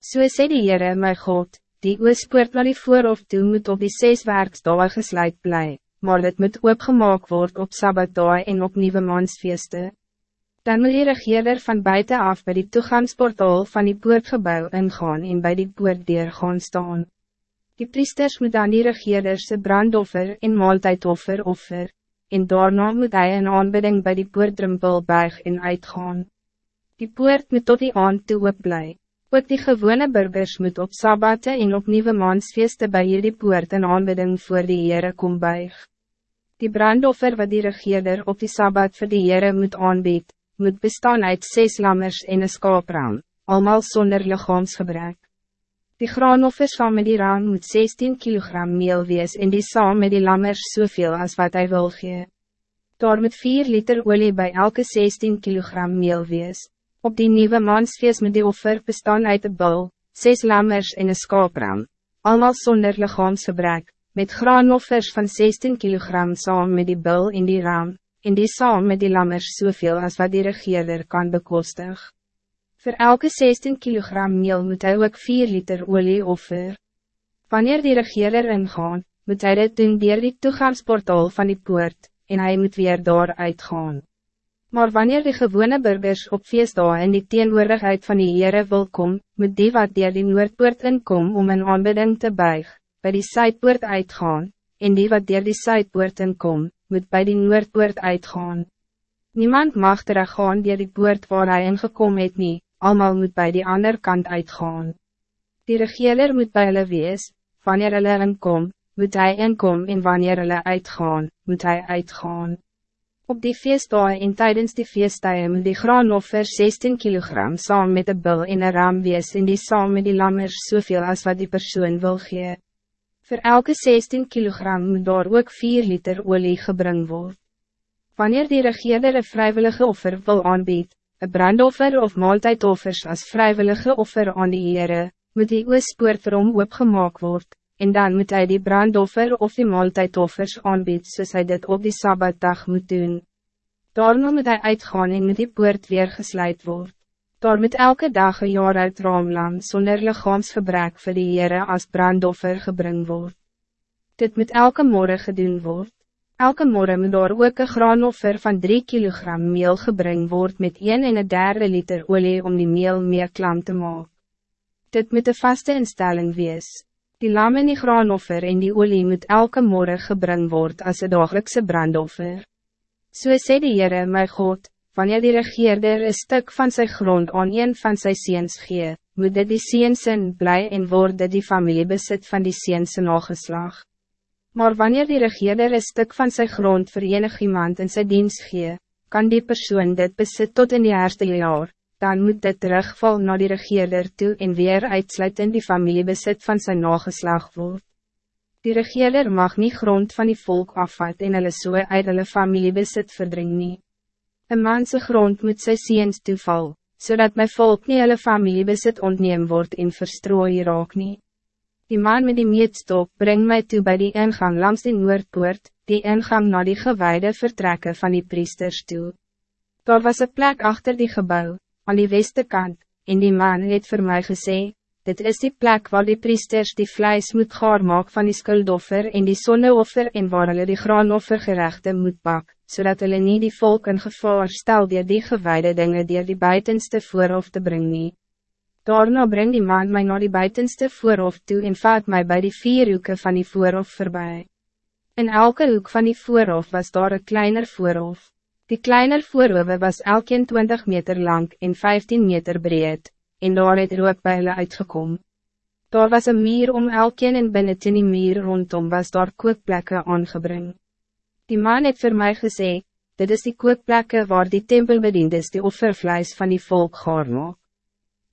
So sê die Heere my God, die oospoort wat die voorhof toe moet op die ses werksdae gesluit bly, maar dit moet oopgemaak word op Sabbatdae en op nieuwe maansfeeste. Dan moet die regeerder van buiten af bij die toegangsportaal van die poortgebouw ingaan en bij die poortdeur gaan staan. Die priesters moet dan die regeerderse brandoffer en maaltijdoffer offer, en daarna moet hij een aanbidding bij die poortdrumpel buig en uitgaan. Die poort moet tot die aand toe oop bly. Ook die gewone burgers moet op sabbate en op nieuwe maansfeeste bij hierdie poort een aanbidding voor die Heere kom buig. Die brandoffer wat die regeerder op die sabbat voor die Heere moet aanbied, moet bestaan uit zes lammers en een skaapraam, allemaal zonder lichaamsgebrek. Die graanoffers van met die raam moet 16 kilogram meel wees en die saam met die lammers soveel als wat hij wil gee. Daar moet 4 liter olie bij elke 16 kilogram meel wees. Op die nieuwe maansfeest met die offer bestaan uit de bul, zes lammers en een skaapram, allemaal zonder lichaamsgebrek, met graanoffers van 16 kilogram saam met die bul in die ram, en die saam met die lammers soveel als wat die regeerder kan bekostig. Voor elke 16 kilogram meel moet hij ook 4 liter olie offer. Wanneer die regeerder ingaan, moet hij dit doen dier die toegangsportaal van die poort, en hij moet weer daar uitgaan. Maar wanneer de gewone burgers op feestdagen in die teenwoordigheid van die Heere wil kom, moet die wat dier die Noordpoort inkom om een aanbidding te buig, bij die Zuidpoort uitgaan, en die wat dier die Zuidpoort inkom, moet bij die Noordpoort uitgaan. Niemand mag teruggaan dier die poort waar hij ingekom het nie, allemaal moet bij die andere kant uitgaan. Die regeerder moet bij hulle wees, wanneer hulle inkom, moet hij inkom en wanneer hulle uitgaan, moet hij uitgaan. Op die feestdagen en tijdens die feestdagen moet die graanoffer 16 kilogram saam met de bil en een ram wees en die saam met die lammers soveel als wat die persoon wil gee. Voor elke 16 kilogram moet daar ook 4 liter olie gebring word. Wanneer die regeerder een vrijwillige offer wil aanbied, een brandoffer of maaltijdoffers als vrijwillige offer aan die Heere, moet die oospoort erom opgemaak word, en dan moet hij die brandoffer of die maaltijdoffers aanbied soos hy dit op die Sabbatdag moet doen. Daarna moet hij uitgaan en moet die poort weer gesluit word. Daar moet elke dag een jaar uit raamlam sonder lichaamsgebrek vir die Heere as brandoffer gebring word. Dit moet elke morgen gedoen word. Elke morgen moet daar ook een graanoffer van 3 kilogram meel gebring word met 1 en een derde liter olie om die meel meer klam te maken. Dit moet een vaste instelling wees. Die lam en die graanoffer en die olie moet elke morgen gebring word als een dagelijkse brandoffer. So sê die Heere, my God, wanneer die regeerder een stuk van zijn grond aan een van sy seens gee, moet dit die seensin bly en word die familie besit van die seense nageslag. Maar wanneer die regeerder een stuk van zijn grond voor enig iemand in zijn dienst gee, kan die persoon dit besit tot in die eerste jaar, dan moet dit terugval naar die regeerder toe en weer uitsluitend die familiebesit van zijn nageslag word. Die regeerder mag niet grond van die volk afvat en hulle so uit hulle familiebesit verdring nie. Een manse grond moet sy seens toeval, zodat mijn volk niet hulle familiebesit ontneem wordt en verstrooi raak nie. Die man met die meetstok brengt mij toe bij die ingang langs die Noordpoort, die ingang naar die gewijde vertrekken van die priesters toe. Daar was een plek achter die gebouw, aan die weste kant, en die man het voor mij gesê, dit is die plek waar die priesters die vlijs moet gaar maak van die skuldoffer en die sonneoffer en waar hulle die graanoffer gerechte moet bak, zodat hulle nie die volk in gevaar stel dier die gewijde dingen dier die buitenste voorhof te brengen. Daarna brengt die man mij naar die buitenste voorhof toe en vaat mij bij die vier hoeken van die voorhof voorbij. In elke hoek van die voorhof was daar een kleiner voorhof. Die kleiner voorhoewe was elkeen 20 meter lang en 15 meter breed, en daar het rook by hulle uitgekom. Daar was een muur om elkeen en binnen in die muur rondom was daar kookplekke aangebring. Die man het voor mij gezegd, dit is die kookplekke waar die tempelbediendes die offervleis van die volk gaar maak.